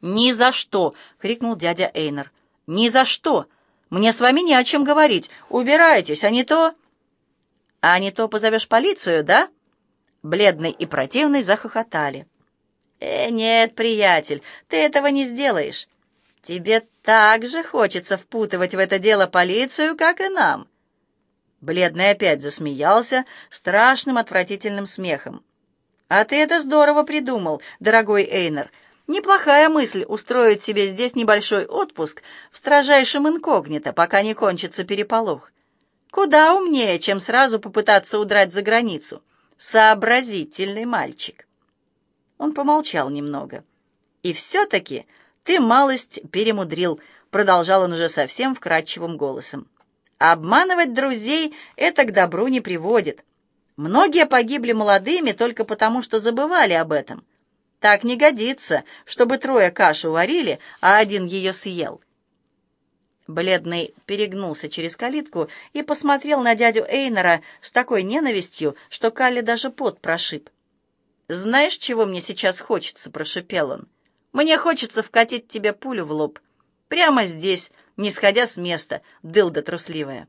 «Ни за что!» — крикнул дядя Эйнер. «Ни за что! Мне с вами не о чем говорить. Убирайтесь, а не то...» «А не то позовешь полицию, да?» Бледный и противный захохотали. «Э, нет, приятель, ты этого не сделаешь. Тебе так же хочется впутывать в это дело полицию, как и нам». Бледный опять засмеялся страшным отвратительным смехом. «А ты это здорово придумал, дорогой Эйнер. Неплохая мысль устроить себе здесь небольшой отпуск в строжайшем инкогнито, пока не кончится переполох. Куда умнее, чем сразу попытаться удрать за границу. Сообразительный мальчик». Он помолчал немного. «И все-таки ты малость перемудрил», — продолжал он уже совсем вкрадчивым голосом. «Обманывать друзей — это к добру не приводит. Многие погибли молодыми только потому, что забывали об этом. Так не годится, чтобы трое кашу варили, а один ее съел». Бледный перегнулся через калитку и посмотрел на дядю Эйнера с такой ненавистью, что Калли даже пот прошиб. «Знаешь, чего мне сейчас хочется?» — прошепел он. «Мне хочется вкатить тебе пулю в лоб. Прямо здесь, не сходя с места, дылда трусливая».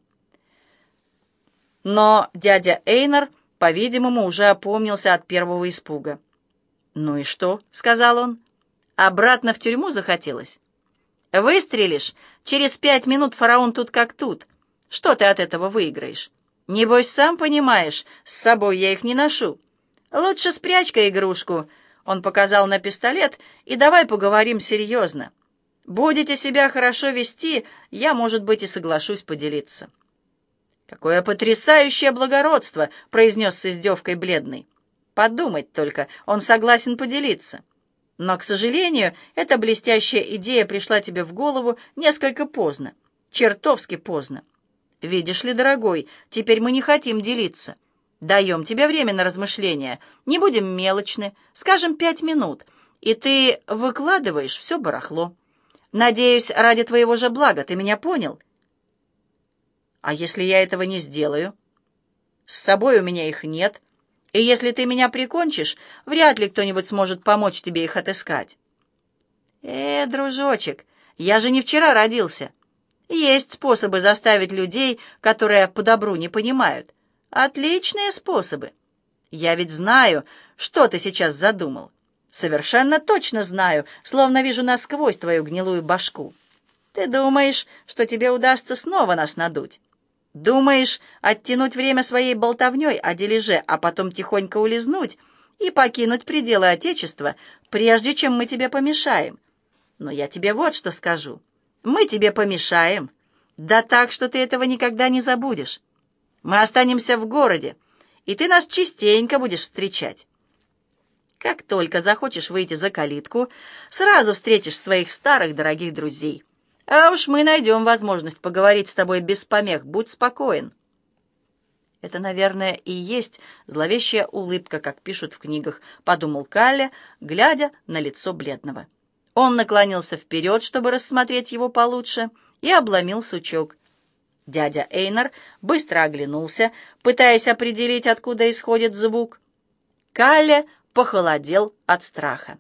Но дядя Эйнер, по-видимому, уже опомнился от первого испуга. «Ну и что?» — сказал он. «Обратно в тюрьму захотелось?» «Выстрелишь, через пять минут фараон тут как тут. Что ты от этого выиграешь? Небось, сам понимаешь, с собой я их не ношу. «Лучше спрячь-ка игрушку», — он показал на пистолет, «и давай поговорим серьезно. Будете себя хорошо вести, я, может быть, и соглашусь поделиться». «Какое потрясающее благородство!» — произнес с издевкой бледный. «Подумать только, он согласен поделиться. Но, к сожалению, эта блестящая идея пришла тебе в голову несколько поздно, чертовски поздно. Видишь ли, дорогой, теперь мы не хотим делиться». Даем тебе время на размышления. Не будем мелочны. Скажем, пять минут. И ты выкладываешь все барахло. Надеюсь, ради твоего же блага. Ты меня понял? А если я этого не сделаю? С собой у меня их нет. И если ты меня прикончишь, вряд ли кто-нибудь сможет помочь тебе их отыскать. Э, дружочек, я же не вчера родился. Есть способы заставить людей, которые по добру не понимают, Отличные способы. Я ведь знаю, что ты сейчас задумал. Совершенно точно знаю, словно вижу насквозь твою гнилую башку. Ты думаешь, что тебе удастся снова нас надуть? Думаешь, оттянуть время своей болтовней о дележе, а потом тихонько улизнуть и покинуть пределы Отечества, прежде чем мы тебе помешаем? Но я тебе вот что скажу. Мы тебе помешаем. Да так, что ты этого никогда не забудешь. Мы останемся в городе, и ты нас частенько будешь встречать. Как только захочешь выйти за калитку, сразу встретишь своих старых дорогих друзей. А уж мы найдем возможность поговорить с тобой без помех, будь спокоен. Это, наверное, и есть зловещая улыбка, как пишут в книгах, подумал Калле, глядя на лицо бледного. Он наклонился вперед, чтобы рассмотреть его получше, и обломил сучок. Дядя Эйнар быстро оглянулся, пытаясь определить, откуда исходит звук. Калле похолодел от страха.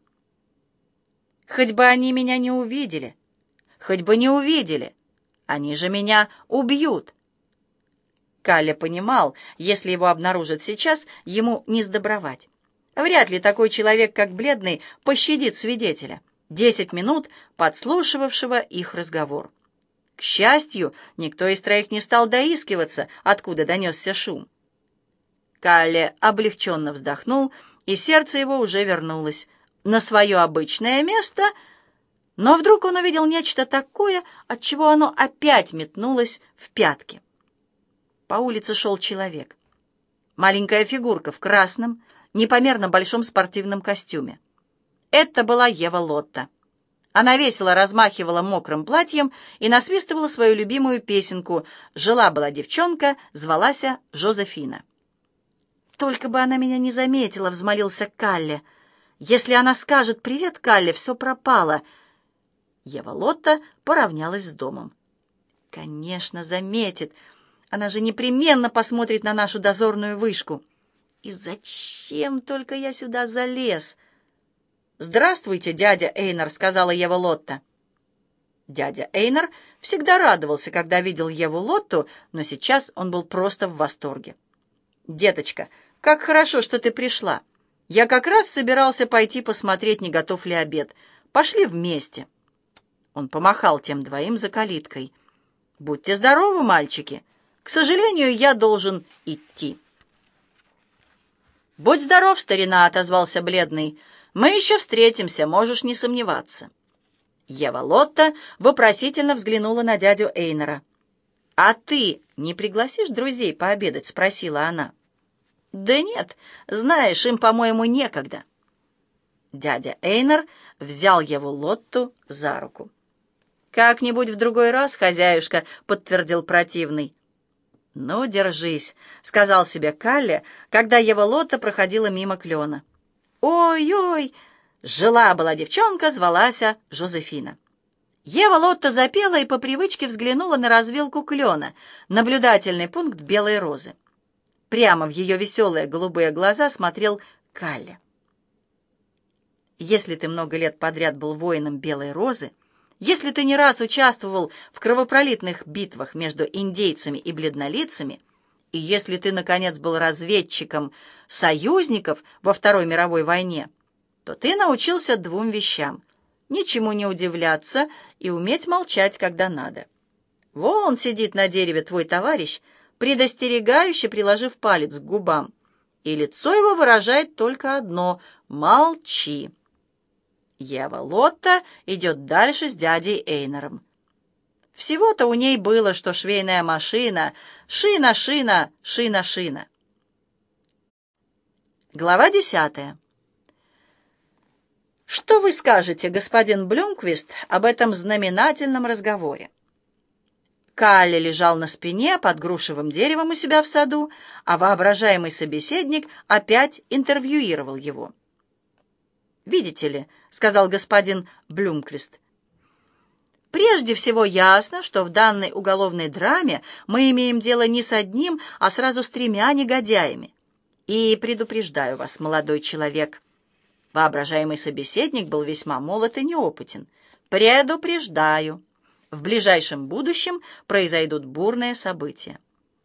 «Хоть бы они меня не увидели! Хоть бы не увидели! Они же меня убьют!» Калле понимал, если его обнаружат сейчас, ему не сдобровать. Вряд ли такой человек, как Бледный, пощадит свидетеля, десять минут подслушивавшего их разговор. К счастью, никто из троих не стал доискиваться, откуда донесся шум. Калле облегченно вздохнул, и сердце его уже вернулось на свое обычное место, но вдруг он увидел нечто такое, от чего оно опять метнулось в пятки. По улице шел человек. Маленькая фигурка в красном, непомерно большом спортивном костюме. Это была Ева Лотта. Она весело размахивала мокрым платьем и насвистывала свою любимую песенку «Жила-была девчонка, звалась Жозефина». «Только бы она меня не заметила», — взмолился Калле. «Если она скажет «Привет, Калле», все пропало». Ева Лотта поравнялась с домом. «Конечно, заметит. Она же непременно посмотрит на нашу дозорную вышку. И зачем только я сюда залез?» «Здравствуйте, дядя Эйнер», — сказала Ева Лотта. Дядя Эйнер всегда радовался, когда видел Еву Лотту, но сейчас он был просто в восторге. «Деточка, как хорошо, что ты пришла. Я как раз собирался пойти посмотреть, не готов ли обед. Пошли вместе». Он помахал тем двоим за калиткой. «Будьте здоровы, мальчики. К сожалению, я должен идти». «Будь здоров, старина», — отозвался бледный. Мы еще встретимся, можешь не сомневаться». Ева Лотта вопросительно взглянула на дядю Эйнера. «А ты не пригласишь друзей пообедать?» — спросила она. «Да нет, знаешь, им, по-моему, некогда». Дядя Эйнер взял его Лотту за руку. «Как-нибудь в другой раз, хозяюшка», — подтвердил противный. «Ну, держись», — сказал себе Калли, когда его Лотта проходила мимо клена. «Ой-ой!» Жила-была девчонка, звалася Жозефина. Ева Лотта запела и по привычке взглянула на развилку клена, наблюдательный пункт белой розы. Прямо в ее веселые голубые глаза смотрел Калли. Если ты много лет подряд был воином белой розы, если ты не раз участвовал в кровопролитных битвах между индейцами и бледнолицами, и если ты, наконец, был разведчиком союзников во Второй мировой войне, то ты научился двум вещам — ничему не удивляться и уметь молчать, когда надо. Вон сидит на дереве твой товарищ, предостерегающе приложив палец к губам, и лицо его выражает только одно — «молчи». Ева Лотта идет дальше с дядей Эйнером. Всего-то у ней было, что швейная машина, шина, шина, шина, шина. Глава десятая. Что вы скажете, господин Блюмквист, об этом знаменательном разговоре? Калли лежал на спине под грушевым деревом у себя в саду, а воображаемый собеседник опять интервьюировал его. «Видите ли», — сказал господин Блюмквист, — Прежде всего ясно, что в данной уголовной драме мы имеем дело не с одним, а сразу с тремя негодяями. И предупреждаю вас, молодой человек. Воображаемый собеседник был весьма молод и неопытен. Предупреждаю. В ближайшем будущем произойдут бурные события.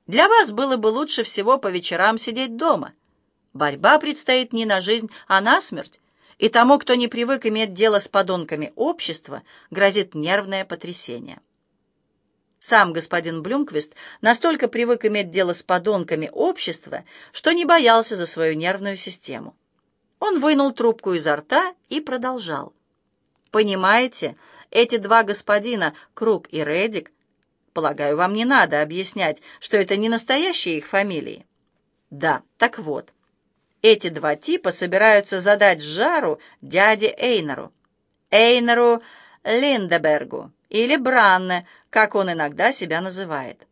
Для вас было бы лучше всего по вечерам сидеть дома. Борьба предстоит не на жизнь, а на смерть и тому, кто не привык иметь дело с подонками общества, грозит нервное потрясение. Сам господин Блюмквист настолько привык иметь дело с подонками общества, что не боялся за свою нервную систему. Он вынул трубку изо рта и продолжал. «Понимаете, эти два господина, Круг и Редик, полагаю, вам не надо объяснять, что это не настоящие их фамилии». «Да, так вот». Эти два типа собираются задать жару дяде Эйнеру. Эйнеру Линдебергу или Бранне, как он иногда себя называет.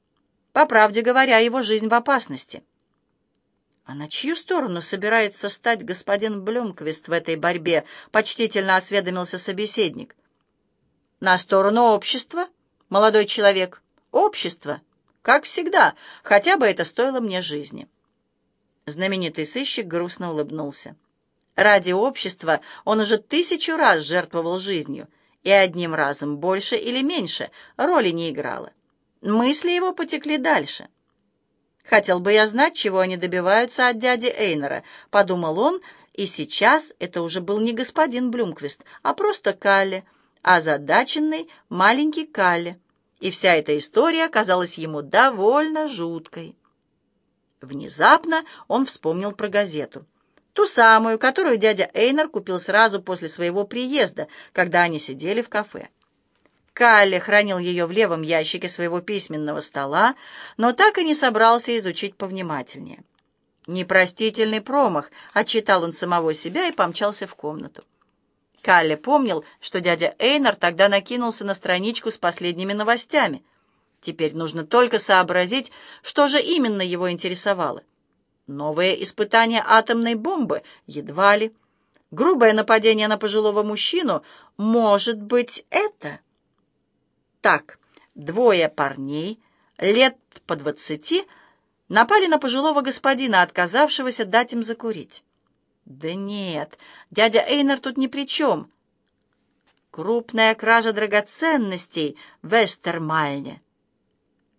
По правде говоря, его жизнь в опасности. А на чью сторону собирается стать господин Блюмквист в этой борьбе, почтительно осведомился собеседник. На сторону общества, молодой человек. Общество, как всегда, хотя бы это стоило мне жизни. Знаменитый сыщик грустно улыбнулся. Ради общества он уже тысячу раз жертвовал жизнью, и одним разом больше или меньше роли не играло. Мысли его потекли дальше. «Хотел бы я знать, чего они добиваются от дяди Эйнера», — подумал он, и сейчас это уже был не господин Блюмквист, а просто Калли, озадаченный маленький Калли, и вся эта история казалась ему довольно жуткой. Внезапно он вспомнил про газету. Ту самую, которую дядя Эйнер купил сразу после своего приезда, когда они сидели в кафе. Калли хранил ее в левом ящике своего письменного стола, но так и не собрался изучить повнимательнее. «Непростительный промах», — отчитал он самого себя и помчался в комнату. Калли помнил, что дядя Эйнер тогда накинулся на страничку с последними новостями — Теперь нужно только сообразить, что же именно его интересовало. Новое испытание атомной бомбы? Едва ли. Грубое нападение на пожилого мужчину? Может быть, это? Так, двое парней, лет по двадцати, напали на пожилого господина, отказавшегося дать им закурить. «Да нет, дядя Эйнер тут ни при чем. Крупная кража драгоценностей в Эстермальне.